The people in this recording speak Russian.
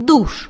душ.